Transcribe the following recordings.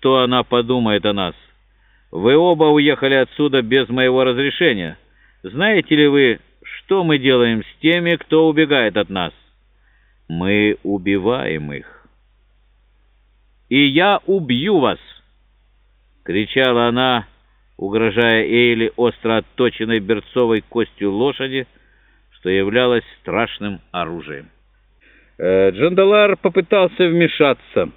что она подумает о нас. Вы оба уехали отсюда без моего разрешения. Знаете ли вы, что мы делаем с теми, кто убегает от нас? Мы убиваем их. И я убью вас, кричала она, угрожая Эйли остро отточенной берцовой костью лошади, что являлось страшным оружием. Э, Джандалар попытался вмешаться,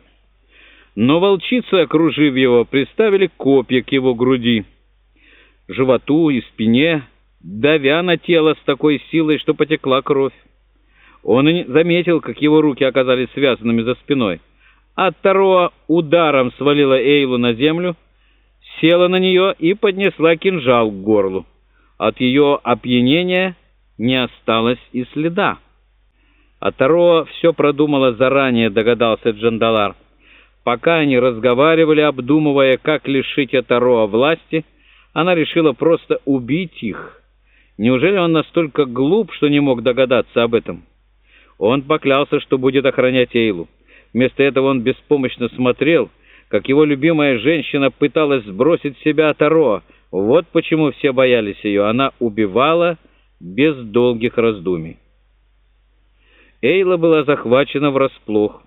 но волчицы, окружив его, приставили копья к его груди, животу и спине, давя на тело с такой силой, что потекла кровь. Он и заметил, как его руки оказались связанными за спиной. А Тароа ударом свалила Эйлу на землю, села на нее и поднесла кинжал к горлу. От ее опьянения не осталось и следа. А Тароа все продумала заранее, догадался Джандалар. Пока они разговаривали, обдумывая, как лишить Тароа власти, она решила просто убить их. Неужели он настолько глуп, что не мог догадаться об этом? Он поклялся, что будет охранять Эйлу. Вместо этого он беспомощно смотрел, как его любимая женщина пыталась сбросить с себя Таро. Вот почему все боялись ее. Она убивала без долгих раздумий. Эйла была захвачена врасплох.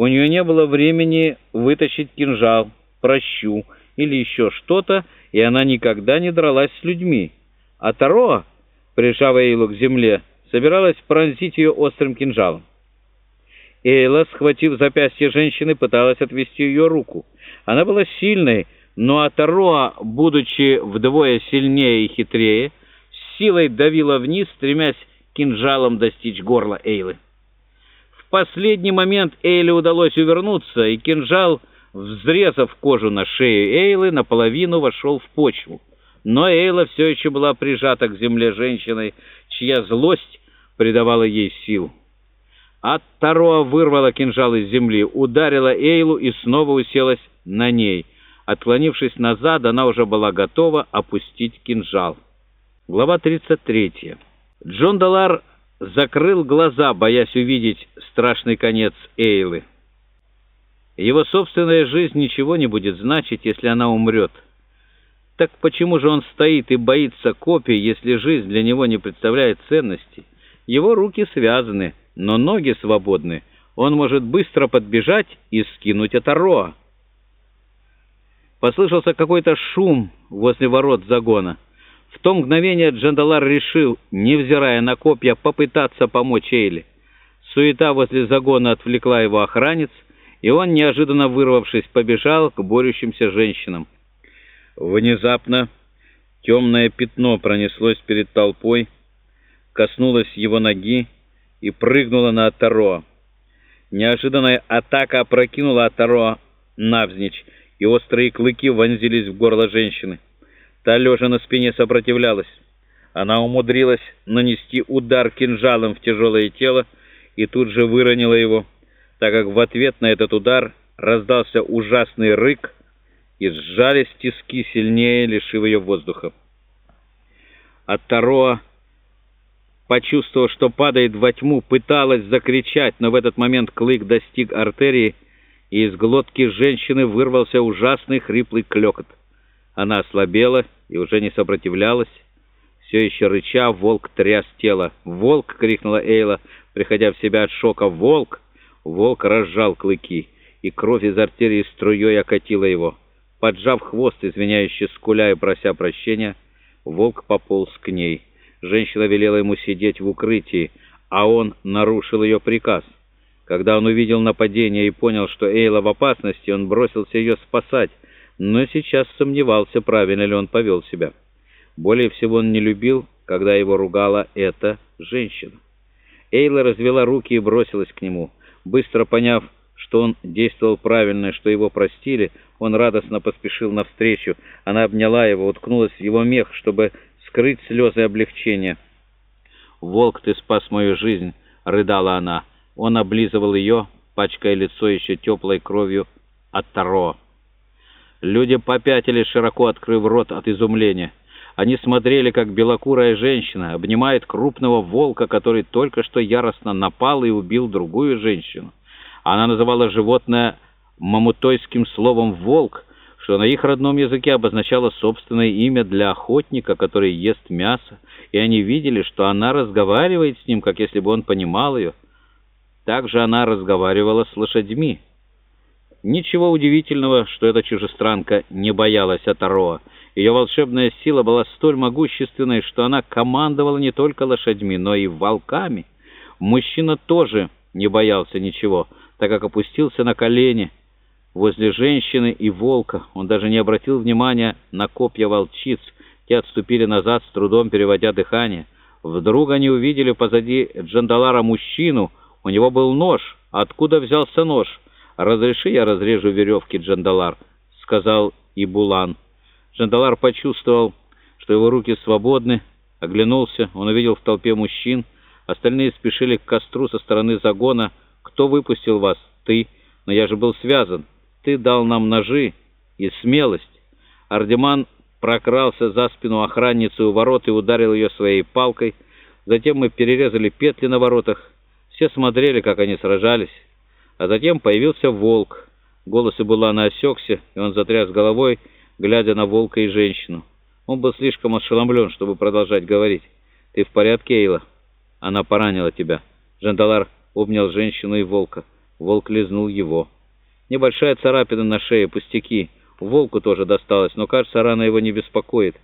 У нее не было времени вытащить кинжал, прощу или еще что-то, и она никогда не дралась с людьми. А Таро, прижав Эйлу к земле, собиралась пронзить ее острым кинжалом. Эйла, схватив запястье женщины, пыталась отвести ее руку. Она была сильной, но Атароа, будучи вдвое сильнее и хитрее, силой давила вниз, стремясь кинжалом достичь горла Эйлы. Последний момент Эйле удалось увернуться, и кинжал, взрезав кожу на шею Эйлы, наполовину вошел в почву. Но Эйла все еще была прижата к земле женщиной, чья злость придавала ей сил. От Тароа вырвала кинжал из земли, ударила Эйлу и снова уселась на ней. Отклонившись назад, она уже была готова опустить кинжал. Глава 33. Джон Далар закрыл глаза, боясь увидеть страшный конец Эйлы. Его собственная жизнь ничего не будет значить, если она умрет. Так почему же он стоит и боится копий, если жизнь для него не представляет ценности? Его руки связаны, но ноги свободны. Он может быстро подбежать и скинуть это Роа. Послышался какой-то шум возле ворот загона. В то мгновение Джандалар решил, невзирая на копья, попытаться помочь Эйли. Суета возле загона отвлекла его охранец, и он, неожиданно вырвавшись, побежал к борющимся женщинам. Внезапно темное пятно пронеслось перед толпой, коснулась его ноги и прыгнула на Атаро. Неожиданная атака опрокинула Атаро навзничь, и острые клыки вонзились в горло женщины. Та, лежа на спине, сопротивлялась. Она умудрилась нанести удар кинжалом в тяжелое тело и тут же выронила его, так как в ответ на этот удар раздался ужасный рык, и сжались тиски сильнее, лишив ее воздуха. От Тароа почувствовав, что падает во тьму, пыталась закричать, но в этот момент клык достиг артерии, и из глотки женщины вырвался ужасный хриплый клёкот. Она ослабела и уже не сопротивлялась. Все еще рыча, волк тряс тело. «Волк!» — крикнула Эйла, приходя в себя от шока. «Волк!» Волк разжал клыки, и кровь из артерии струей окатила его. Поджав хвост, извиняющий скуля и прося прощения, волк пополз к ней. Женщина велела ему сидеть в укрытии, а он нарушил ее приказ. Когда он увидел нападение и понял, что Эйла в опасности, он бросился ее спасать, но сейчас сомневался, правильно ли он повел себя. Более всего он не любил, когда его ругала эта женщина. Эйла развела руки и бросилась к нему. Быстро поняв, что он действовал правильно, что его простили, он радостно поспешил навстречу. Она обняла его, уткнулась в его мех, чтобы скрыть слезы облегчения. «Волк, ты спас мою жизнь!» — рыдала она. Он облизывал ее, пачкая лицо еще теплой кровью от Таро. Люди попятили, широко открыв рот от изумления. Они смотрели, как белокурая женщина обнимает крупного волка, который только что яростно напал и убил другую женщину. Она называла животное мамутойским словом «волк», что на их родном языке обозначало собственное имя для охотника, который ест мясо, и они видели, что она разговаривает с ним, как если бы он понимал ее. Также она разговаривала с лошадьми. Ничего удивительного, что эта чужестранка не боялась Атароа. Ее волшебная сила была столь могущественной, что она командовала не только лошадьми, но и волками. Мужчина тоже не боялся ничего, так как опустился на колени возле женщины и волка. Он даже не обратил внимания на копья волчиц. Те отступили назад, с трудом переводя дыхание. Вдруг они увидели позади Джандалара мужчину. У него был нож. Откуда взялся нож? «Разреши, я разрежу веревки, Джандалар», — сказал Ибулан. Джандалар почувствовал, что его руки свободны, оглянулся. Он увидел в толпе мужчин. Остальные спешили к костру со стороны загона. «Кто выпустил вас? Ты. Но я же был связан. Ты дал нам ножи и смелость». Ардеман прокрался за спину охранницы у ворот и ударил ее своей палкой. Затем мы перерезали петли на воротах. Все смотрели, как они сражались. А затем появился волк. Голос Ибулана осекся, и он затряс головой, глядя на волка и женщину. Он был слишком ошеломлен, чтобы продолжать говорить. «Ты в порядке, Эйла? Она поранила тебя». Жандалар обнял женщину и волка. Волк лизнул его. Небольшая царапина на шее, пустяки. Волку тоже досталось, но, кажется, рана его не беспокоит.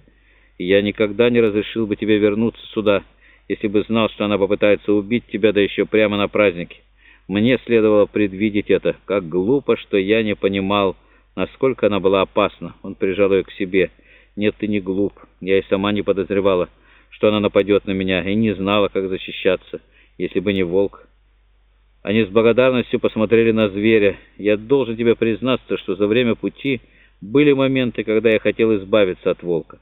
Я никогда не разрешил бы тебе вернуться сюда, если бы знал, что она попытается убить тебя, да еще прямо на празднике. Мне следовало предвидеть это. Как глупо, что я не понимал, насколько она была опасна. Он прижал ее к себе. «Нет, ты не глуп. Я и сама не подозревала, что она нападет на меня, и не знала, как защищаться, если бы не волк». Они с благодарностью посмотрели на зверя. «Я должен тебе признаться, что за время пути были моменты, когда я хотел избавиться от волка.